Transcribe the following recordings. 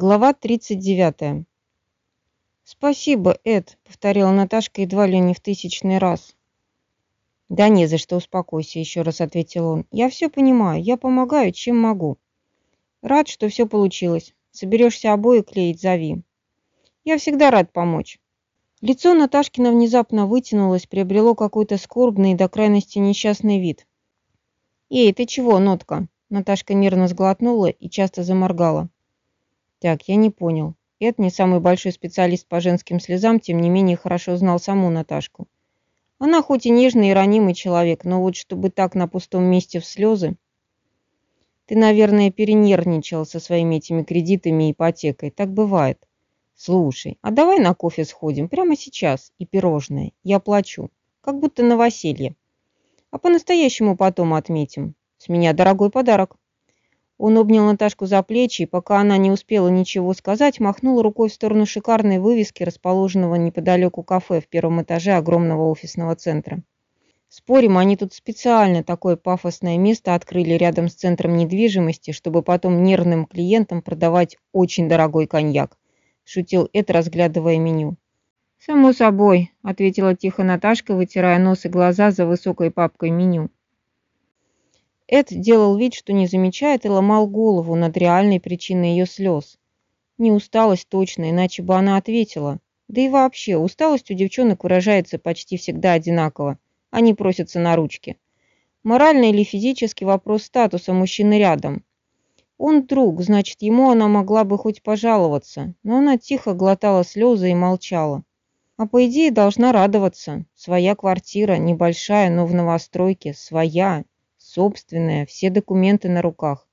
Глава 39. «Спасибо, Эд», — повторила Наташка едва ли не в тысячный раз. «Да не за что, успокойся», — еще раз ответил он. «Я все понимаю, я помогаю, чем могу. Рад, что все получилось. Соберешься обои клеить, зови. Я всегда рад помочь». Лицо Наташкина внезапно вытянулось, приобрело какой-то скорбный и до крайности несчастный вид. «Эй, ты чего, Нотка?» Наташка нервно сглотнула и часто заморгала. Так, я не понял. Эд не самый большой специалист по женским слезам, тем не менее хорошо знал саму Наташку. Она хоть и нежный и ранимый человек, но вот чтобы так на пустом месте в слезы... Ты, наверное, перенервничал со своими этими кредитами и ипотекой. Так бывает. Слушай, а давай на кофе сходим прямо сейчас и пирожное. Я плачу. Как будто новоселье. А по-настоящему потом отметим. С меня дорогой подарок. Он обнял Наташку за плечи, и пока она не успела ничего сказать, махнул рукой в сторону шикарной вывески, расположенного неподалеку кафе в первом этаже огромного офисного центра. Спорим, они тут специально такое пафосное место открыли рядом с центром недвижимости, чтобы потом нервным клиентам продавать очень дорогой коньяк. Шутил Эд, разглядывая меню. «Само собой», — ответила тихо Наташка, вытирая нос и глаза за высокой папкой меню. Эд делал вид, что не замечает, и ломал голову над реальной причиной ее слез. Не усталость точно, иначе бы она ответила. Да и вообще, усталость у девчонок выражается почти всегда одинаково. Они просятся на ручки. Моральный или физический вопрос статуса мужчины рядом. Он друг, значит, ему она могла бы хоть пожаловаться, но она тихо глотала слезы и молчала. А по идее должна радоваться. Своя квартира, небольшая, но в новостройке, своя, собственная, все документы на руках.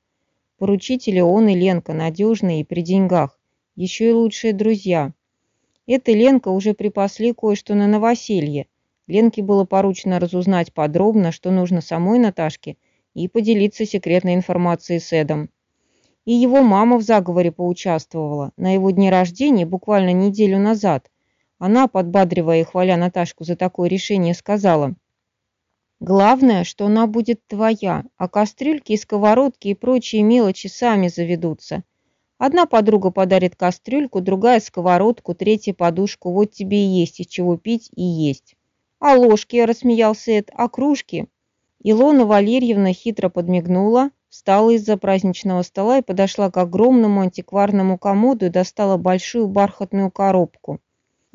Поручители он и Ленка, надежные и при деньгах. Еще и лучшие друзья. Это Ленка уже припасли кое-что на новоселье. Ленке было поручено разузнать подробно, что нужно самой Наташке, и поделиться секретной информацией с Эдом. И его мама в заговоре поучаствовала. На его дне рождения, буквально неделю назад, она, подбадривая и хваля Наташку за такое решение, сказала – Главное, что она будет твоя, а кастрюльки и сковородки и прочие мелочи сами заведутся. Одна подруга подарит кастрюльку, другая сковородку, третья подушку. Вот тебе и есть из чего пить и есть. А ложки, рассмеялся Эд, а кружки? Илона Валерьевна хитро подмигнула, встала из-за праздничного стола и подошла к огромному антикварному комоду и достала большую бархатную коробку.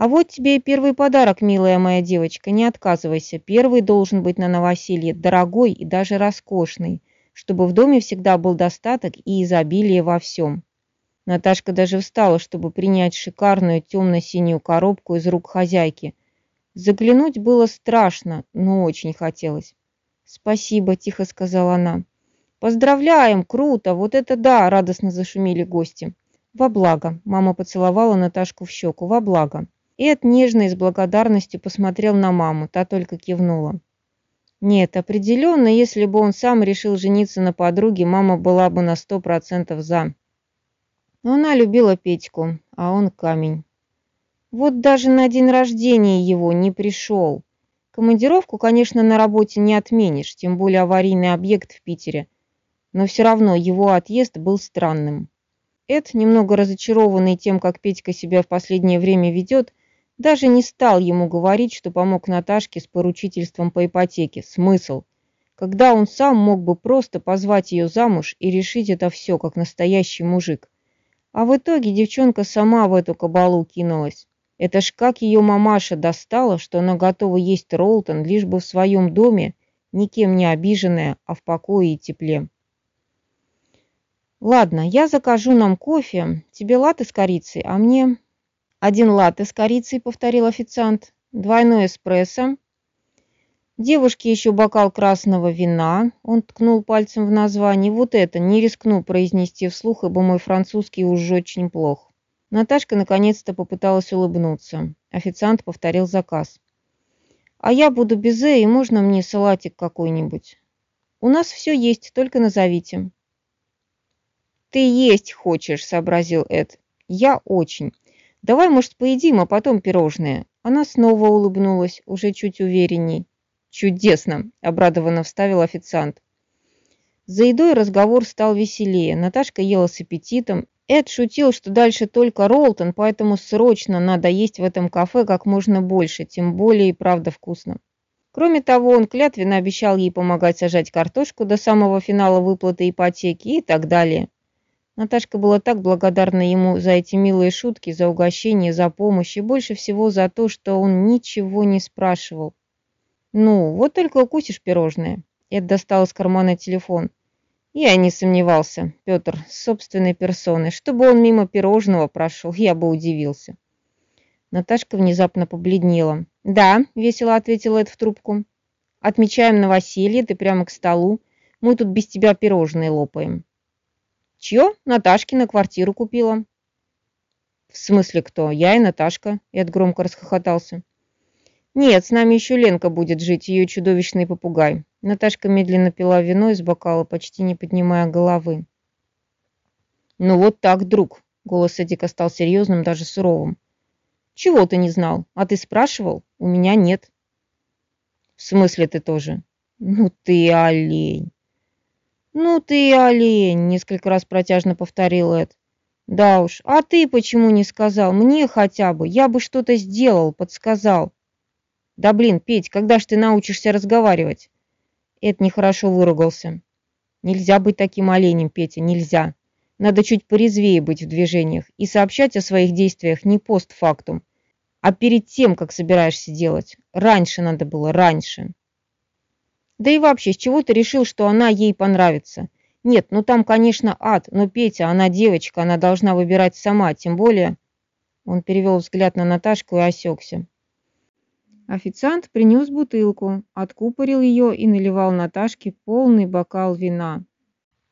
А вот тебе и первый подарок, милая моя девочка, не отказывайся. Первый должен быть на новоселье, дорогой и даже роскошный, чтобы в доме всегда был достаток и изобилие во всем. Наташка даже встала, чтобы принять шикарную темно-синюю коробку из рук хозяйки. Заглянуть было страшно, но очень хотелось. «Спасибо», — тихо сказала она. «Поздравляем, круто, вот это да!» — радостно зашумели гости. «Во благо!» — мама поцеловала Наташку в щеку. «Во благо!» Эд нежно и с благодарностью посмотрел на маму, та только кивнула. Нет, определенно, если бы он сам решил жениться на подруге, мама была бы на сто процентов за. Но она любила Петьку, а он камень. Вот даже на день рождения его не пришел. Командировку, конечно, на работе не отменишь, тем более аварийный объект в Питере. Но все равно его отъезд был странным. Эд, немного разочарованный тем, как Петька себя в последнее время ведет, даже не стал ему говорить, что помог Наташке с поручительством по ипотеке. Смысл? Когда он сам мог бы просто позвать ее замуж и решить это все, как настоящий мужик. А в итоге девчонка сама в эту кабалу кинулась. Это ж как ее мамаша достала, что она готова есть Ролтон, лишь бы в своем доме, никем не обиженная, а в покое и тепле. Ладно, я закажу нам кофе, тебе латте с корицей, а мне один латте с корицей, повторил официант. Двойной эспрессо. Девушке еще бокал красного вина. Он ткнул пальцем в название. Вот это, не рискну произнести вслух, ибо мой французский уже очень плох. Наташка наконец-то попыталась улыбнуться. Официант повторил заказ. «А я буду безе, и можно мне салатик какой-нибудь?» «У нас все есть, только назовите». «Ты есть хочешь», — сообразил Эд. «Я очень. Давай, может, поедим, а потом пирожные. Она снова улыбнулась, уже чуть уверенней. Чудесно, обрадованно вставил официант. За едой разговор стал веселее. Наташка ела с аппетитом. Эд шутил, что дальше только Ролтон, поэтому срочно надо есть в этом кафе как можно больше, тем более и правда вкусно. Кроме того, он клятвенно обещал ей помогать сажать картошку до самого финала выплаты ипотеки и так далее. Наташка была так благодарна ему за эти милые шутки, за угощение, за помощь и больше всего за то, что он ничего не спрашивал. «Ну, вот только укусишь пирожное». Эд достал из кармана телефон. Я не сомневался, Петр, с собственной персоной. Чтобы он мимо пирожного прошел, я бы удивился. Наташка внезапно побледнела. «Да», — весело ответила Эд в трубку. «Отмечаем новоселье, ты прямо к столу. Мы тут без тебя пирожные лопаем». «Чье? Наташкина квартиру купила». «В смысле кто? Я и Наташка?» Эд громко расхохотался. «Нет, с нами еще Ленка будет жить, ее чудовищный попугай». Наташка медленно пила вино из бокала, почти не поднимая головы. «Ну вот так, друг», — голос Эдика стал серьезным, даже суровым. «Чего ты не знал? А ты спрашивал? У меня нет». «В смысле ты тоже?» «Ну ты олень!» «Ну ты олень!» — несколько раз протяжно повторил Эд. «Да уж, а ты почему не сказал? Мне хотя бы. Я бы что-то сделал, подсказал». Да блин, Петь, когда ж ты научишься разговаривать? Эд нехорошо выругался. Нельзя быть таким оленем, Петя, нельзя. Надо чуть порезвее быть в движениях и сообщать о своих действиях не постфактум, а перед тем, как собираешься делать. Раньше надо было, раньше. Да и вообще, с чего ты решил, что она ей понравится? Нет, ну там, конечно, ад, но Петя, она девочка, она должна выбирать сама, тем более... Он перевел взгляд на Наташку и осекся. Официант принес бутылку, откупорил ее и наливал Наташке полный бокал вина.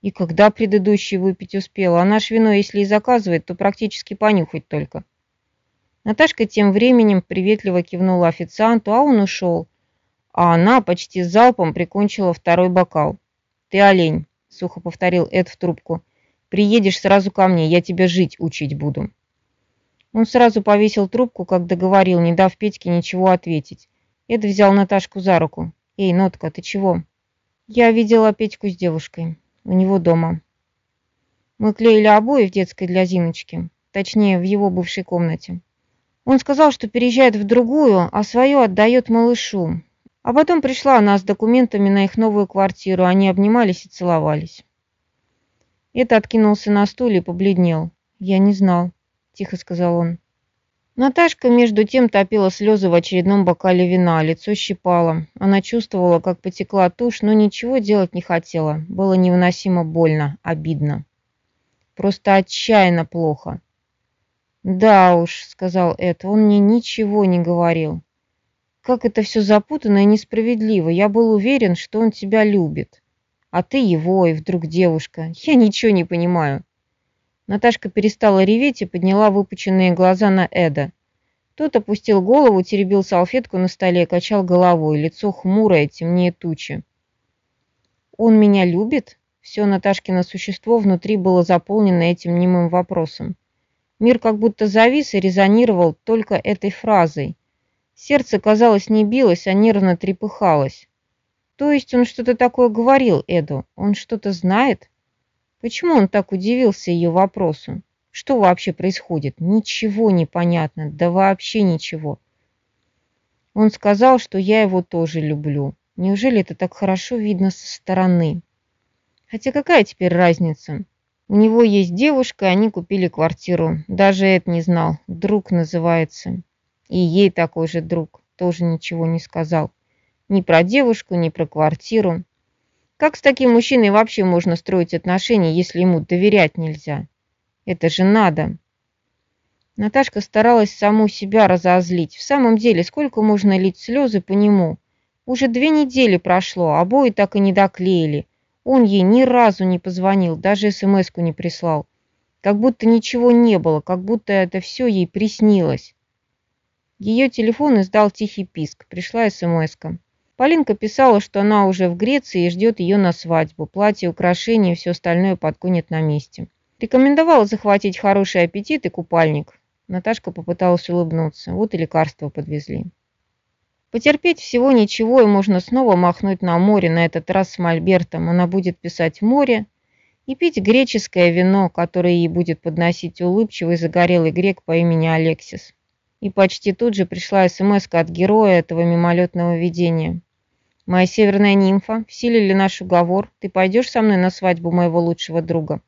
И когда предыдущий выпить успела, а наш вино, если и заказывает, то практически понюхать только. Наташка тем временем приветливо кивнула официанту, а он ушел. А она почти залпом прикончила второй бокал. «Ты олень», — сухо повторил Эд в трубку. «Приедешь сразу ко мне, я тебя жить учить буду». Он сразу повесил трубку, как договорил, не дав Петьке ничего ответить. Эд взял Наташку за руку. «Эй, Нотка, ты чего?» «Я видела Петьку с девушкой. У него дома. Мы клеили обои в детской для Зиночки. Точнее, в его бывшей комнате. Он сказал, что переезжает в другую, а свою отдает малышу. А потом пришла она с документами на их новую квартиру. Они обнимались и целовались. Это откинулся на стуле и побледнел. Я не знал тихо сказал он. Наташка между тем топила слезы в очередном бокале вина, лицо щипало. Она чувствовала, как потекла тушь, но ничего делать не хотела. Было невыносимо больно, обидно. Просто отчаянно плохо. «Да уж», — сказал Эд, — «он мне ничего не говорил. Как это все запутанно и несправедливо. Я был уверен, что он тебя любит. А ты его, и вдруг девушка. Я ничего не понимаю». Наташка перестала реветь и подняла выпученные глаза на Эда. Тот опустил голову, теребил салфетку на столе, качал головой, лицо хмурое, темнее тучи. «Он меня любит?» Все Наташкино существо внутри было заполнено этим немым вопросом. Мир как будто завис и резонировал только этой фразой. Сердце, казалось, не билось, а нервно трепыхалось. То есть он что-то такое говорил Эду? Он что-то знает? Почему он так удивился ее вопросу? Что вообще происходит? Ничего не понятно, да вообще ничего. Он сказал, что я его тоже люблю. Неужели это так хорошо видно со стороны? Хотя какая теперь разница? У него есть девушка, они купили квартиру. Даже это не знал. Друг называется. И ей такой же друг. Тоже ничего не сказал. Ни про девушку, ни про квартиру. Как с таким мужчиной вообще можно строить отношения, если ему доверять нельзя? Это же надо. Наташка старалась саму себя разозлить. В самом деле, сколько можно лить слезы по нему? Уже две недели прошло, обои так и не доклеили. Он ей ни разу не позвонил, даже смс не прислал. Как будто ничего не было, как будто это все ей приснилось. Ее телефон издал тихий писк. Пришла смс -ка. Полинка писала, что она уже в Греции и ждет ее на свадьбу. Платье, украшения и все остальное подгонят на месте. Рекомендовала захватить хороший аппетит и купальник. Наташка попыталась улыбнуться. Вот и лекарства подвезли. Потерпеть всего ничего, и можно снова махнуть на море, на этот раз с Мольбертом. Она будет писать «море» и пить греческое вино, которое ей будет подносить улыбчивый загорелый грек по имени Алексис. И почти тут же пришла смс от героя этого мимолетного видения. «Моя северная нимфа, в силе ли наш уговор? Ты пойдешь со мной на свадьбу моего лучшего друга?»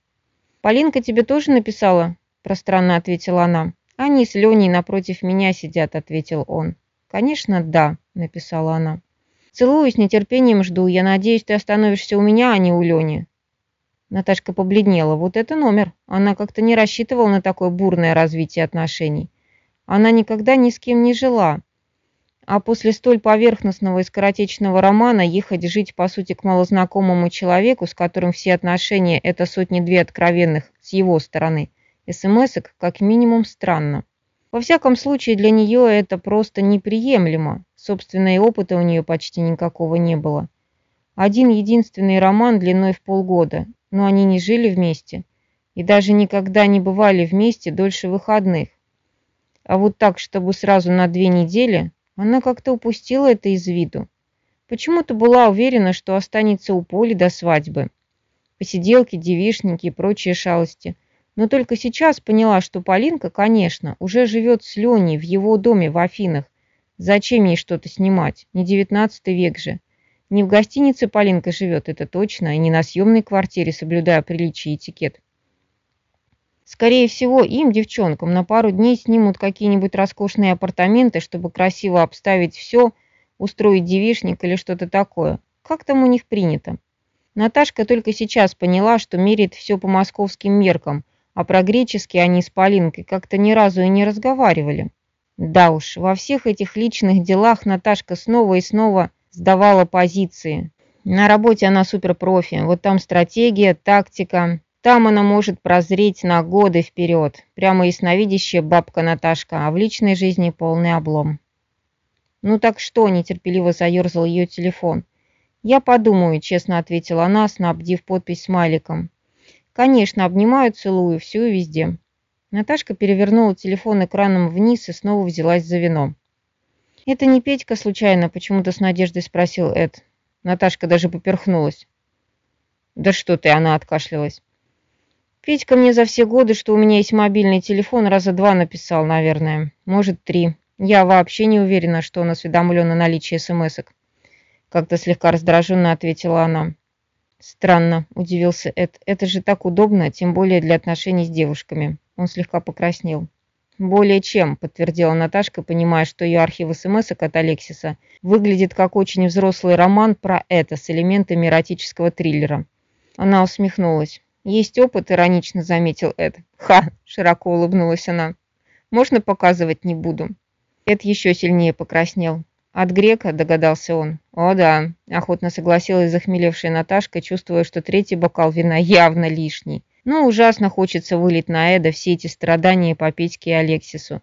«Полинка тебе тоже написала?» – пространно ответила она. «Они с Леней напротив меня сидят», – ответил он. «Конечно, да», – написала она. «Целую, с нетерпением жду. Я надеюсь, ты остановишься у меня, а не у Лени». Наташка побледнела. Вот это номер. Она как-то не рассчитывала на такое бурное развитие отношений. Она никогда ни с кем не жила. А после столь поверхностного и скоротечного романа ехать жить, по сути, к малознакомому человеку, с которым все отношения – это сотни-две откровенных с его стороны, смс как минимум странно. Во всяком случае, для нее это просто неприемлемо. Собственно, опыта у нее почти никакого не было. Один единственный роман длиной в полгода, но они не жили вместе и даже никогда не бывали вместе дольше выходных. А вот так, чтобы сразу на две недели, она как-то упустила это из виду. Почему-то была уверена, что останется у Поли до свадьбы. Посиделки, девишники и прочие шалости. Но только сейчас поняла, что Полинка, конечно, уже живет с Леней в его доме в Афинах. Зачем ей что-то снимать? Не девятнадцатый век же. Не в гостинице Полинка живет, это точно, и не на съемной квартире, соблюдая приличие и этикет. Скорее всего, им, девчонкам, на пару дней снимут какие-нибудь роскошные апартаменты, чтобы красиво обставить все, устроить девишник или что-то такое. Как там у них принято? Наташка только сейчас поняла, что меряет все по московским меркам, а про греческий они с Полинкой как-то ни разу и не разговаривали. Да уж, во всех этих личных делах Наташка снова и снова сдавала позиции. На работе она суперпрофи, вот там стратегия, тактика, там она может прозреть на годы вперед. Прямо ясновидящая бабка Наташка, а в личной жизни полный облом. «Ну так что?» – нетерпеливо заерзал ее телефон. «Я подумаю», – честно ответила она, снабдив подпись смайликом. «Конечно, обнимаю, целую, всю везде». Наташка перевернула телефон экраном вниз и снова взялась за вино. «Это не Петька случайно?» – почему-то с надеждой спросил Эд. Наташка даже поперхнулась. «Да что ты!» – она откашлялась. Петька мне за все годы, что у меня есть мобильный телефон, раза два написал, наверное. Может, три. Я вообще не уверена, что он осведомлен о наличии смс-ок. Как-то слегка раздраженно ответила она. Странно, удивился Эд. Это же так удобно, тем более для отношений с девушками. Он слегка покраснел. «Более чем», — подтвердила Наташка, понимая, что ее архив смс от Алексиса выглядит как очень взрослый роман про это с элементами эротического триллера. Она усмехнулась. «Есть опыт», — иронично заметил Эд. «Ха!» — широко улыбнулась она. «Можно показывать не буду». Эд еще сильнее покраснел. «От грека?» – догадался он. «О да», – охотно согласилась захмелевшая Наташка, чувствуя, что третий бокал вина явно лишний. Но ужасно хочется вылить на Эда все эти страдания по Петьке и Алексису.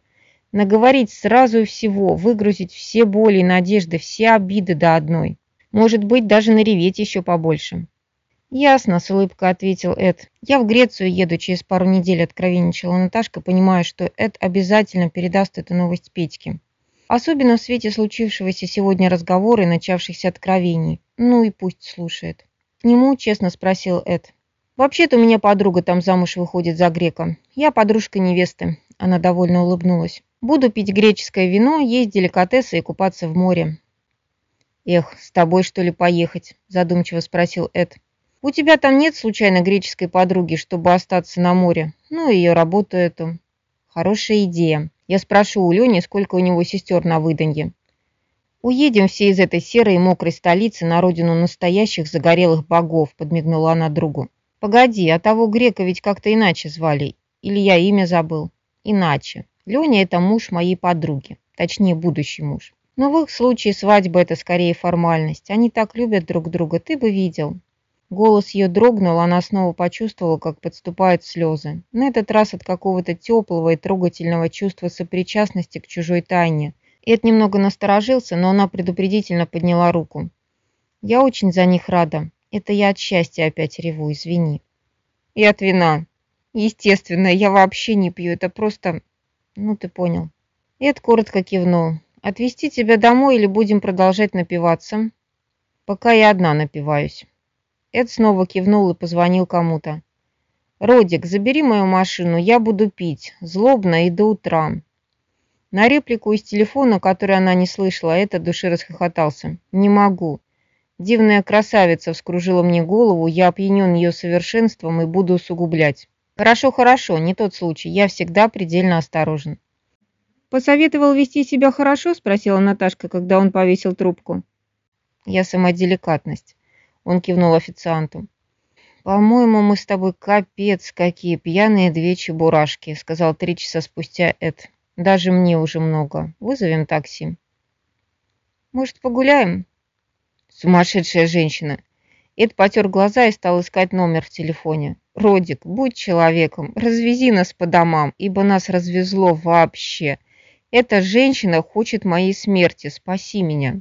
Наговорить сразу и всего, выгрузить все боли и надежды, все обиды до одной. Может быть, даже нареветь еще побольше. «Ясно», — с улыбкой ответил Эд. «Я в Грецию еду через пару недель», — откровенничала Наташка, понимая, что Эд обязательно передаст эту новость Петьке. Особенно в свете случившегося сегодня разговора и начавшихся откровений. Ну и пусть слушает. К нему честно спросил Эд. «Вообще-то у меня подруга там замуж выходит за грека. Я подружка невесты». Она довольно улыбнулась. «Буду пить греческое вино, есть деликатесы и купаться в море». «Эх, с тобой что ли поехать?» задумчиво спросил Эд. У тебя там нет случайно греческой подруги, чтобы остаться на море? Ну, ее работу эту. Хорошая идея. Я спрошу у Лени, сколько у него сестер на выданье. Уедем все из этой серой и мокрой столицы на родину настоящих загорелых богов, подмигнула она другу. Погоди, а того грека ведь как-то иначе звали. Или я имя забыл? Иначе. Леня это муж моей подруги. Точнее, будущий муж. Но в их случае свадьба это скорее формальность. Они так любят друг друга, ты бы видел. Голос ее дрогнул, она снова почувствовала, как подступают слезы. На этот раз от какого-то теплого и трогательного чувства сопричастности к чужой тайне. Эд немного насторожился, но она предупредительно подняла руку. «Я очень за них рада. Это я от счастья опять реву, извини». «И от вина. Естественно, я вообще не пью, это просто...» «Ну, ты понял». Эд коротко кивнул. Отвезти тебя домой или будем продолжать напиваться? Пока я одна напиваюсь. Эд снова кивнул и позвонил кому-то. «Родик, забери мою машину, я буду пить, злобно и до утра». На реплику из телефона, которую она не слышала, Эд души расхохотался. «Не могу. Дивная красавица вскружила мне голову, я опьянен ее совершенством и буду усугублять». «Хорошо, хорошо, не тот случай, я всегда предельно осторожен». «Посоветовал вести себя хорошо?» – спросила Наташка, когда он повесил трубку. «Я сама деликатность», – он кивнул официанту. «По-моему, мы с тобой капец какие пьяные две чебурашки», сказал три часа спустя Эд. «Даже мне уже много. Вызовем такси». «Может, погуляем?» Сумасшедшая женщина. Эд потер глаза и стал искать номер в телефоне. «Родик, будь человеком, развези нас по домам, ибо нас развезло вообще. Эта женщина хочет моей смерти, спаси меня».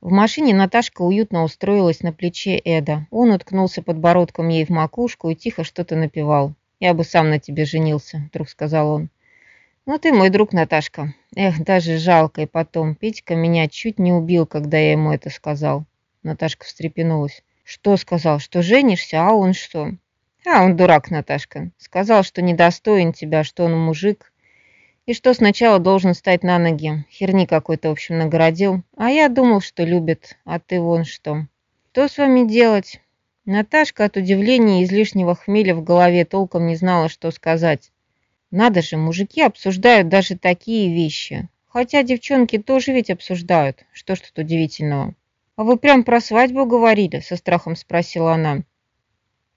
В машине Наташка уютно устроилась на плече Эда. Он уткнулся подбородком ей в макушку и тихо что-то напевал. «Я бы сам на тебе женился», — вдруг сказал он. «Ну ты мой друг, Наташка. Эх, даже жалко. И потом, Петька меня чуть не убил, когда я ему это сказал». Наташка встрепенулась. «Что сказал? Что женишься? А он что?» «А, он дурак, Наташка. Сказал, что недостоин тебя, что он мужик, и что сначала должен стать на ноги. Херни какой-то, в общем, нагородил. А я думал, что любит. А ты вон что. Что с вами делать? Наташка от удивления и излишнего хмеля в голове толком не знала, что сказать. Надо же, мужики обсуждают даже такие вещи. Хотя девчонки тоже ведь обсуждают. Что ж тут удивительного? А вы прям про свадьбу говорили? Со страхом спросила она.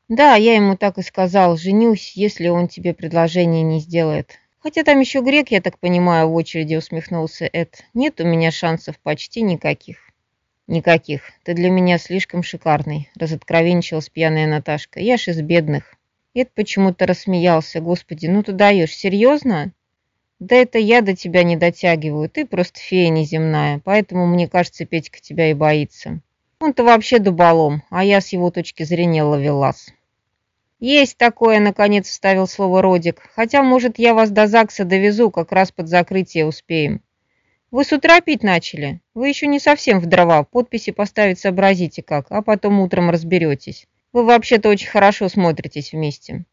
Да, я ему так и сказал. Женюсь, если он тебе предложение не сделает. Хотя там еще грек, я так понимаю, в очереди усмехнулся Эд. Нет у меня шансов почти никаких. Никаких. Ты для меня слишком шикарный, разоткровенничалась пьяная Наташка. Я ж из бедных. Эд почему-то рассмеялся. Господи, ну ты даешь, серьезно? Да это я до тебя не дотягиваю, ты просто фея неземная, поэтому, мне кажется, Петька тебя и боится. Он-то вообще дуболом, а я с его точки зрения ловелас. «Есть такое», — наконец вставил слово Родик. «Хотя, может, я вас до ЗАГСа довезу, как раз под закрытие успеем». «Вы с утра пить начали? Вы еще не совсем в дрова. Подписи поставить сообразите как, а потом утром разберетесь. Вы вообще-то очень хорошо смотритесь вместе».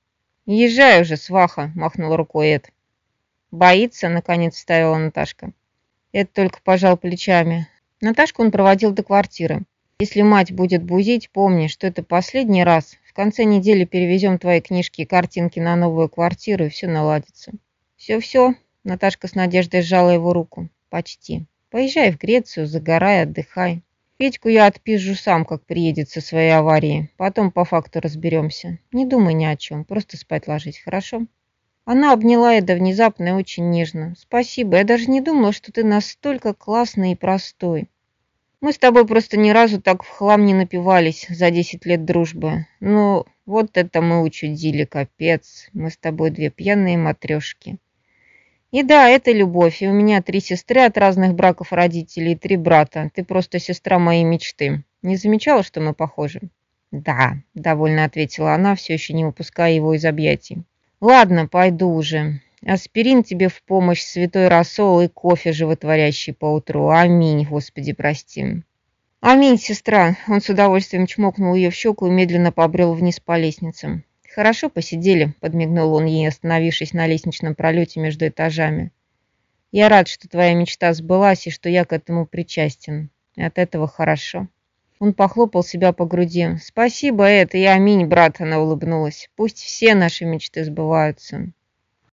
«Езжай уже, сваха», — махнул рукой Эд. «Боится?» — наконец вставила Наташка. Эд только пожал плечами. Наташку он проводил до квартиры. «Если мать будет бузить, помни, что это последний раз, конце недели перевезем твои книжки и картинки на новую квартиру, и все наладится. Все-все, Наташка с надеждой сжала его руку. Почти. Поезжай в Грецию, загорай, отдыхай. Петьку я отпизжу сам, как приедет со своей аварии. Потом по факту разберемся. Не думай ни о чем, просто спать ложись, хорошо? Она обняла Эда внезапно и очень нежно. «Спасибо, я даже не думала, что ты настолько классный и простой. Мы с тобой просто ни разу так в хлам не напивались за 10 лет дружбы. Ну, вот это мы учудили, капец. Мы с тобой две пьяные матрешки. И да, это любовь. И у меня три сестры от разных браков родителей три брата. Ты просто сестра моей мечты. Не замечала, что мы похожи? Да, довольно ответила она, все еще не выпуская его из объятий. Ладно, пойду уже. Аспирин тебе в помощь, святой рассол и кофе животворящий поутру. Аминь, Господи, прости. Аминь, сестра. Он с удовольствием чмокнул ее в щеку и медленно побрел вниз по лестнице. Хорошо посидели, подмигнул он ей, остановившись на лестничном пролете между этажами. Я рад, что твоя мечта сбылась и что я к этому причастен. От этого хорошо. Он похлопал себя по груди. «Спасибо, это и аминь, брат», она улыбнулась. «Пусть все наши мечты сбываются».